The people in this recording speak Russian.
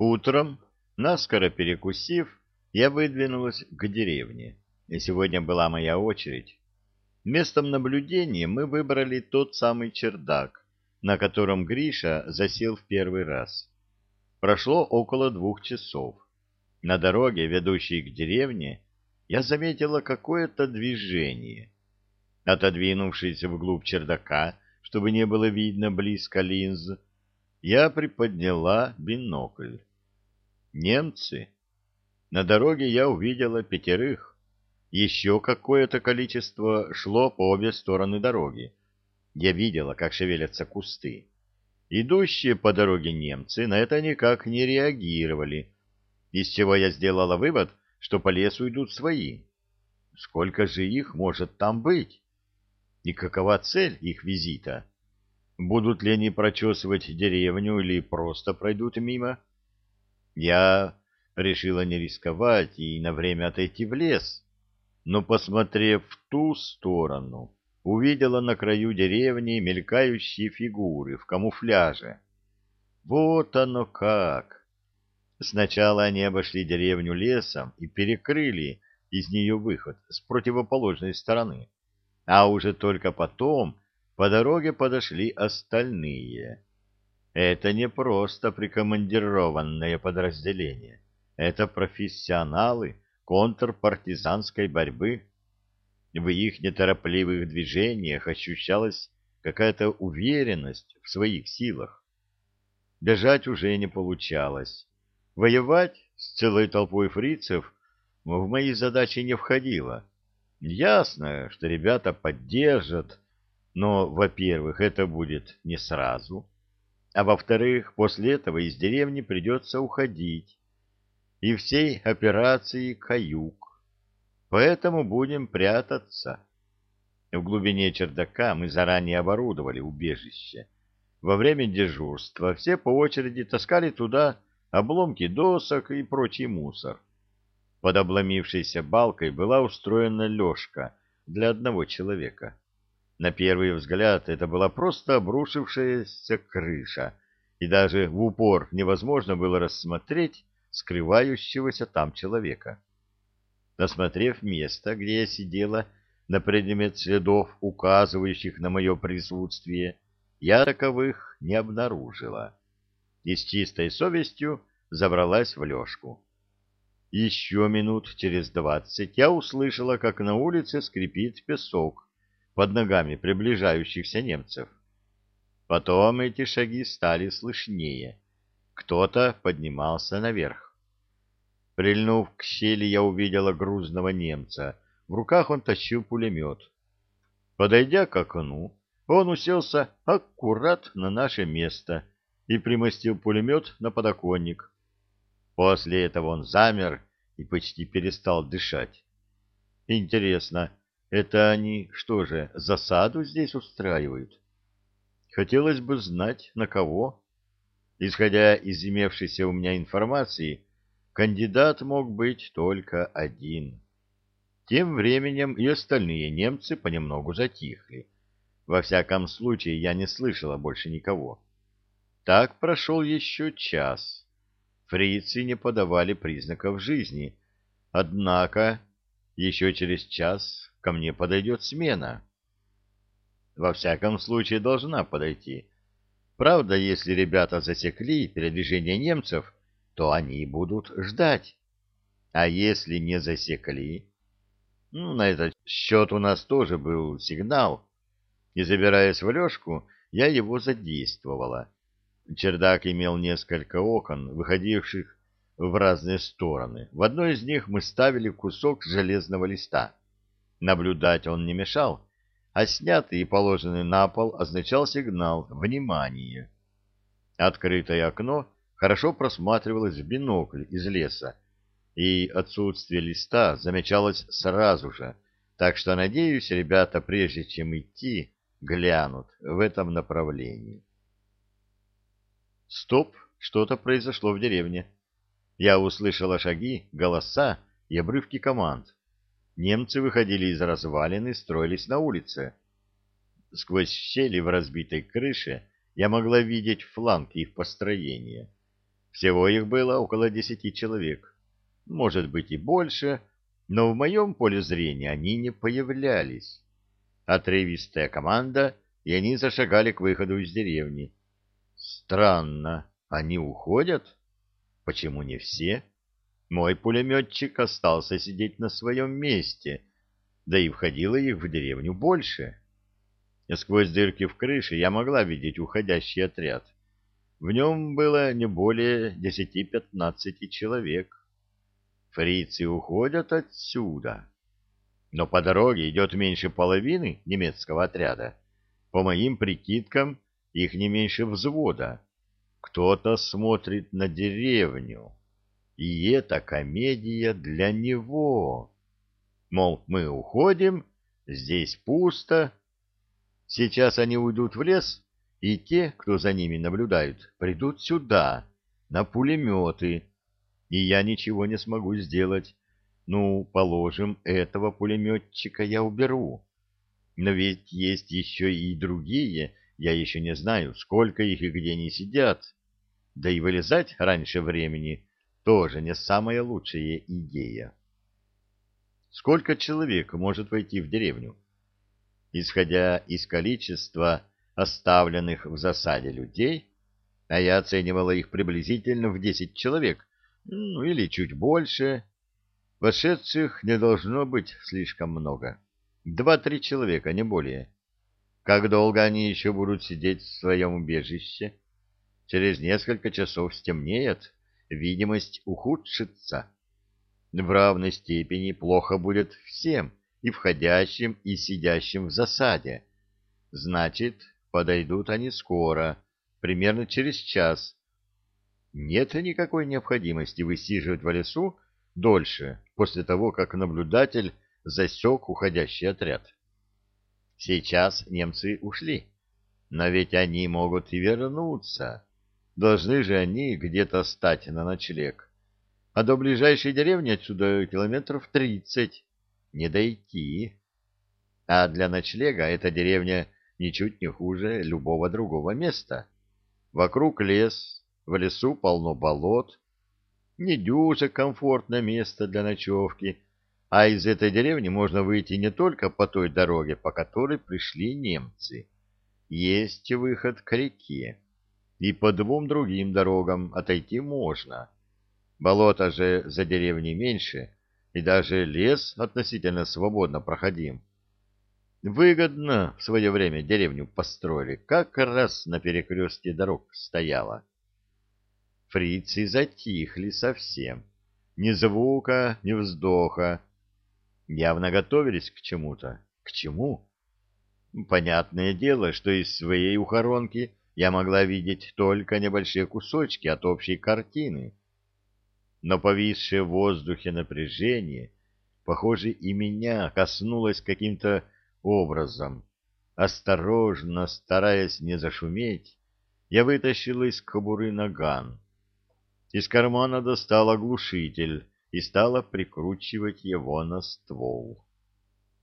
Утром, наскоро перекусив, я выдвинулась к деревне. И сегодня была моя очередь. Местом наблюдения мы выбрали тот самый чердак, на котором Гриша засел в первый раз. Прошло около двух часов. На дороге, ведущей к деревне, я заметила какое-то движение. Отодвинувшись вглубь чердака, чтобы не было видно близко линз, я приподняла бинокль. Немцы. На дороге я увидела пятерых. Еще какое-то количество шло по обе стороны дороги. Я видела, как шевелятся кусты. Идущие по дороге немцы на это никак не реагировали, из чего я сделала вывод, что по лесу идут свои. Сколько же их может там быть? И какова цель их визита? Будут ли они прочесывать деревню или просто пройдут мимо? Я решила не рисковать и на время отойти в лес, но, посмотрев в ту сторону, увидела на краю деревни мелькающие фигуры в камуфляже. Вот оно как! Сначала они обошли деревню лесом и перекрыли из нее выход с противоположной стороны, а уже только потом по дороге подошли остальные. Это не просто прикомандированное подразделение. Это профессионалы контрпартизанской борьбы. В их неторопливых движениях ощущалась какая-то уверенность в своих силах. Бежать уже не получалось. Воевать с целой толпой фрицев в мои задачи не входило. Ясно, что ребята поддержат, но, во-первых, это будет не сразу, а во-вторых, после этого из деревни придется уходить. И всей операции каюк. Поэтому будем прятаться. В глубине чердака мы заранее оборудовали убежище. Во время дежурства все по очереди таскали туда обломки досок и прочий мусор. Под обломившейся балкой была устроена лёжка для одного человека. На первый взгляд это была просто обрушившаяся крыша, и даже в упор невозможно было рассмотреть скрывающегося там человека. Осмотрев место, где я сидела, на предмет следов, указывающих на мое присутствие, я таковых не обнаружила. И с чистой совестью забралась в лёжку. Еще минут через двадцать я услышала, как на улице скрипит песок, под ногами приближающихся немцев. Потом эти шаги стали слышнее. Кто-то поднимался наверх. Прильнув к щели, я увидела грузного немца. В руках он тащил пулемет. Подойдя к окну, он уселся аккурат на наше место и примостил пулемет на подоконник. После этого он замер и почти перестал дышать. Интересно, это они что же, засаду здесь устраивают? Хотелось бы знать, на кого. Исходя из имевшейся у меня информации, кандидат мог быть только один. Тем временем и остальные немцы понемногу затихли. Во всяком случае, я не слышала больше никого. Так прошел еще час. Фрицы не подавали признаков жизни. Однако еще через час ко мне подойдет смена. Во всяком случае, должна подойти. Правда, если ребята засекли передвижение немцев, то они будут ждать. А если не засекли? Ну, на этот счет у нас тоже был сигнал. И, забираясь в лёжку, я его задействовала. Чердак имел несколько окон, выходивших в разные стороны. В одной из них мы ставили кусок железного листа. Наблюдать он не мешал, а снятый и положенный на пол означал сигнал «Внимание!». Открытое окно хорошо просматривалось в бинокль из леса, и отсутствие листа замечалось сразу же, так что, надеюсь, ребята, прежде чем идти, глянут в этом направлении. Стоп, что-то произошло в деревне. Я услышала шаги, голоса и обрывки команд. Немцы выходили из развалин и строились на улице. Сквозь щели в разбитой крыше я могла видеть фланг их построения. Всего их было около десяти человек. Может быть и больше, но в моем поле зрения они не появлялись. Отрывистая команда, и они зашагали к выходу из деревни. Странно, они уходят? Почему не все? Мой пулеметчик остался сидеть на своем месте, да и входило их в деревню больше. Сквозь дырки в крыше я могла видеть уходящий отряд. В нем было не более десяти-пятнадцати человек. Фрицы уходят отсюда. Но по дороге идет меньше половины немецкого отряда. По моим прикидкам, их не меньше взвода. Кто-то смотрит на деревню. И это комедия для него. Мол, мы уходим, здесь пусто. Сейчас они уйдут в лес, и те, кто за ними наблюдают, придут сюда, на пулеметы, и я ничего не смогу сделать. Ну, положим, этого пулеметчика я уберу. Но ведь есть еще и другие, я еще не знаю, сколько их и где они сидят. Да и вылезать раньше времени тоже не самая лучшая идея. Сколько человек может войти в деревню? Исходя из количества оставленных в засаде людей, а я оценивала их приблизительно в 10 человек, ну или чуть больше, вошедших не должно быть слишком много. Два-три человека, не более. Как долго они еще будут сидеть в своем убежище? Через несколько часов стемнеет, видимость ухудшится. В равной степени плохо будет всем, и входящим, и сидящим в засаде. Значит, Подойдут они скоро, примерно через час. Нет никакой необходимости высиживать в лесу дольше, после того, как наблюдатель засек уходящий отряд. Сейчас немцы ушли, но ведь они могут и вернуться. Должны же они где-то стать на ночлег. А до ближайшей деревни отсюда километров тридцать. Не дойти. А для ночлега эта деревня ничуть не хуже любого другого места. Вокруг лес, в лесу полно болот, недюже комфортное место для ночевки, а из этой деревни можно выйти не только по той дороге, по которой пришли немцы. Есть выход к реке, и по двум другим дорогам отойти можно. Болото же за деревней меньше, и даже лес относительно свободно проходим. Выгодно в свое время деревню построили, как раз на перекрестке дорог стояла. Фрицы затихли совсем. Ни звука, ни вздоха. Явно готовились к чему-то. К чему? Понятное дело, что из своей ухоронки я могла видеть только небольшие кусочки от общей картины. Но повисшее в воздухе напряжение, похоже, и меня коснулось каким-то образом. Осторожно, стараясь не зашуметь, я вытащил из кобуры наган. Из кармана достал оглушитель и стала прикручивать его на ствол.